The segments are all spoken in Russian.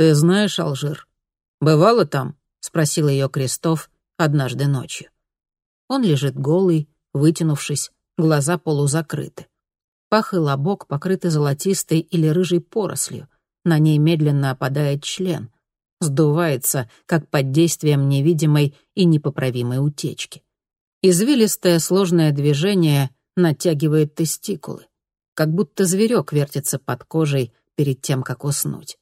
«Ты знаешь Алжир? Бывало там?» — спросил ее Крестов однажды ночью. Он лежит голый, вытянувшись, глаза полузакрыты. Пах и лобок покрыты золотистой или рыжей порослью. На ней медленно опадает член. Сдувается, как под действием невидимой и непоправимой утечки. Извилистое сложное движение натягивает тестикулы. Как будто зверек вертится под кожей перед тем, как уснуть.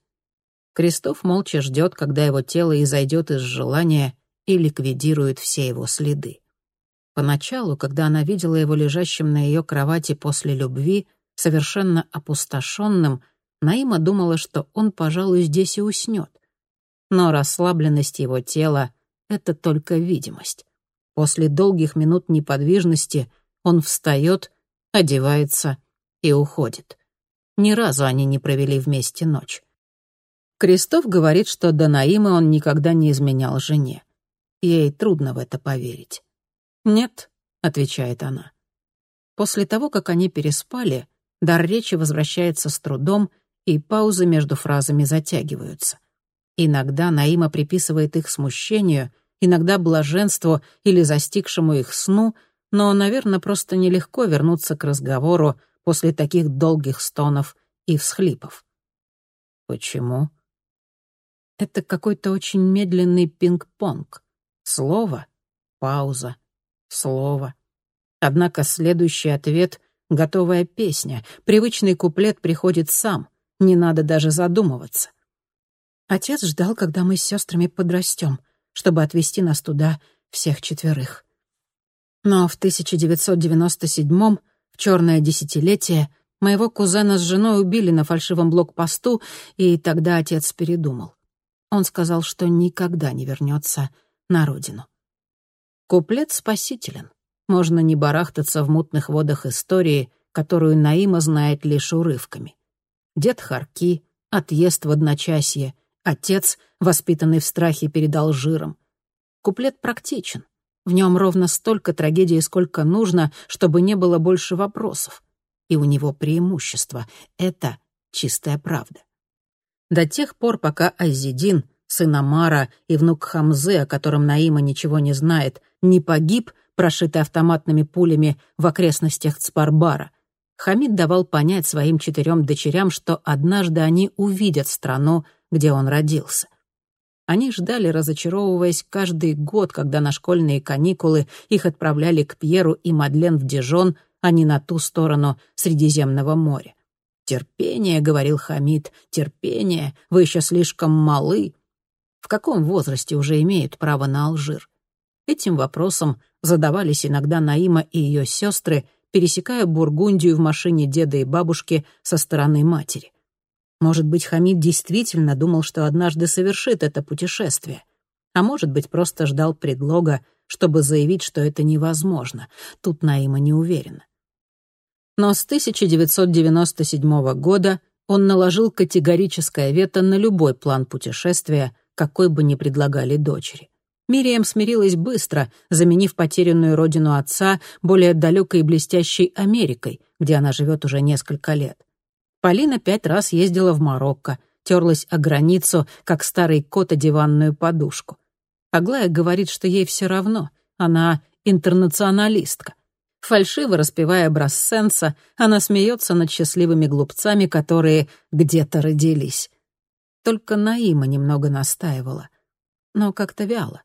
Крестов молча ждет, когда его тело изойдет из желания и ликвидирует все его следы. Поначалу, когда она видела его лежащим на ее кровати после любви, совершенно опустошенным, Наима думала, что он, пожалуй, здесь и уснет. Но расслабленность его тела — это только видимость. После долгих минут неподвижности он встает, одевается и уходит. Ни разу они не провели вместе ночь. Крестов говорит, что до Наимы он никогда не изменял жене. Ей трудно в это поверить. «Нет», — отвечает она. После того, как они переспали, дар речи возвращается с трудом, и паузы между фразами затягиваются. Иногда Наима приписывает их смущению, иногда блаженству или застигшему их сну, но, наверное, просто нелегко вернуться к разговору после таких долгих стонов и всхлипов. Почему? Это какой-то очень медленный пинг-понг. Слово, пауза, слово. Однако следующий ответ — готовая песня. Привычный куплет приходит сам. Не надо даже задумываться. Отец ждал, когда мы с сестрами подрастем, чтобы отвезти нас туда всех четверых. Но в 1997-м, в черное десятилетие, моего кузена с женой убили на фальшивом блокпосту, и тогда отец передумал. Он сказал, что никогда не вернется на родину. Куплет спасителен. Можно не барахтаться в мутных водах истории, которую Наима знает лишь урывками. Дед Харки, отъезд в одночасье, отец, воспитанный в страхе перед Алжиром. Куплет практичен. В нем ровно столько трагедии, сколько нужно, чтобы не было больше вопросов. И у него преимущество — это чистая правда. До тех пор, пока Азидин, сын Амара и внук Хамзы, о котором Наима ничего не знает, не погиб, прошитый автоматными пулями в окрестностях Цпарбара. Хамид давал понять своим четырем дочерям, что однажды они увидят страну, где он родился. Они ждали, разочаровываясь каждый год, когда на школьные каникулы их отправляли к Пьеру и Мадлен в Дижон, а не на ту сторону Средиземного моря. «Терпение», — говорил Хамид, — «терпение, вы еще слишком малы». В каком возрасте уже имеют право на Алжир? Этим вопросом задавались иногда Наима и ее сестры, пересекая Бургундию в машине деда и бабушки со стороны матери. Может быть, Хамид действительно думал, что однажды совершит это путешествие. А может быть, просто ждал предлога, чтобы заявить, что это невозможно. Тут Наима не уверена. Но с 1997 года он наложил категорическое вето на любой план путешествия, какой бы ни предлагали дочери. Мириам смирилась быстро, заменив потерянную родину отца более далекой и блестящей Америкой, где она живет уже несколько лет. Полина пять раз ездила в Марокко, терлась о границу, как старый кот о диванную подушку. Аглая говорит, что ей все равно, она интернационалистка. Фальшиво распевая Брассенса, она смеется над счастливыми глупцами, которые где-то родились. Только Наима немного настаивала. Но как-то вяло.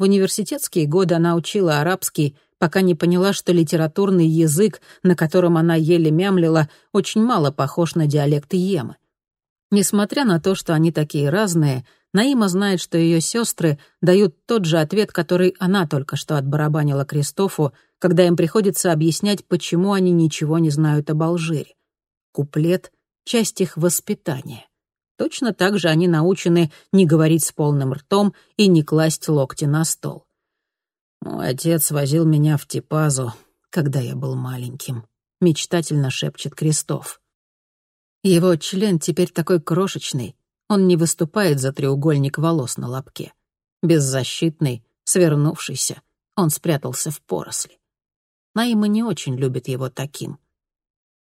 В университетские годы она учила арабский, пока не поняла, что литературный язык, на котором она еле мямлила, очень мало похож на диалект Йемы. Несмотря на то, что они такие разные, Наима знает, что ее сестры дают тот же ответ, который она только что отбарабанила Кристофу, когда им приходится объяснять, почему они ничего не знают об Алжире. Куплет — часть их воспитания. Точно так же они научены не говорить с полным ртом и не класть локти на стол. «Мой отец возил меня в Типазу, когда я был маленьким», — мечтательно шепчет Крестов. Его член теперь такой крошечный, он не выступает за треугольник волос на лобке. Беззащитный, свернувшийся, он спрятался в поросли. Наима не очень любит его таким.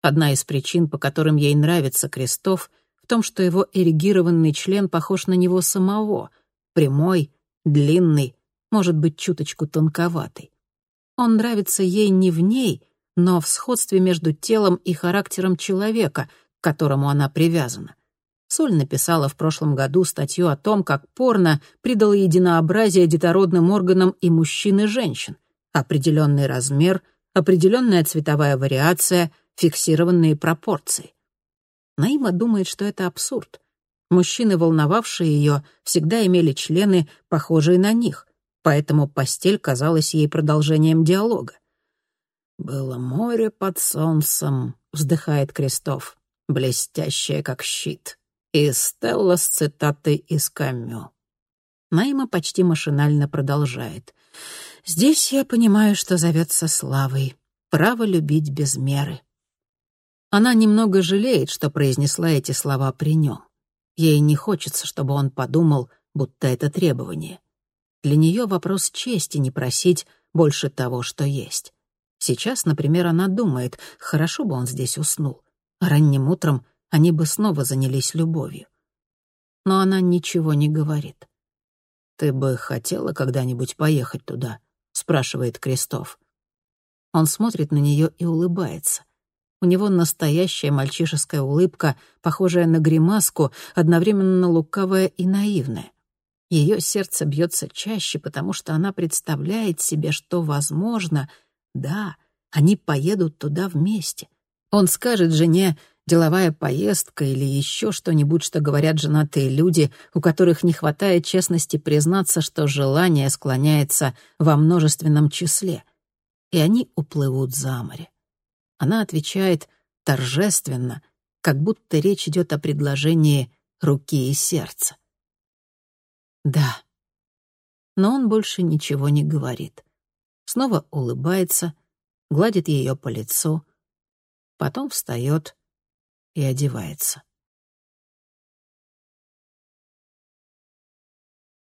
Одна из причин, по которым ей нравится Крестов, том, что его эрегированный член похож на него самого, прямой, длинный, может быть, чуточку тонковатый. Он нравится ей не в ней, но в сходстве между телом и характером человека, к которому она привязана. Соль написала в прошлом году статью о том, как порно придало единообразие детородным органам и мужчин, и женщин. Определенный размер, определенная цветовая вариация, фиксированные пропорции. Наима думает, что это абсурд. Мужчины, волновавшие ее, всегда имели члены, похожие на них, поэтому постель казалась ей продолжением диалога. «Было море под солнцем», — вздыхает Крестов, блестящее, как щит и Стелла с цитатой из Камю. Найма почти машинально продолжает. «Здесь я понимаю, что зовется славой. Право любить без меры». Она немного жалеет, что произнесла эти слова при нем. Ей не хочется, чтобы он подумал, будто это требование. Для нее вопрос чести не просить больше того, что есть. Сейчас, например, она думает, хорошо бы он здесь уснул. Ранним утром они бы снова занялись любовью. Но она ничего не говорит. «Ты бы хотела когда-нибудь поехать туда?» — спрашивает Крестов. Он смотрит на нее и улыбается. У него настоящая мальчишеская улыбка, похожая на гримаску, одновременно лукавая и наивная. Ее сердце бьется чаще, потому что она представляет себе, что, возможно, да, они поедут туда вместе. Он скажет жене, деловая поездка или еще что-нибудь, что говорят женатые люди, у которых не хватает честности признаться, что желание склоняется во множественном числе. И они уплывут за море. Она отвечает торжественно, как будто речь идет о предложении руки и сердца. «Да». Но он больше ничего не говорит. Снова улыбается, гладит ее по лицу, потом встает и одевается.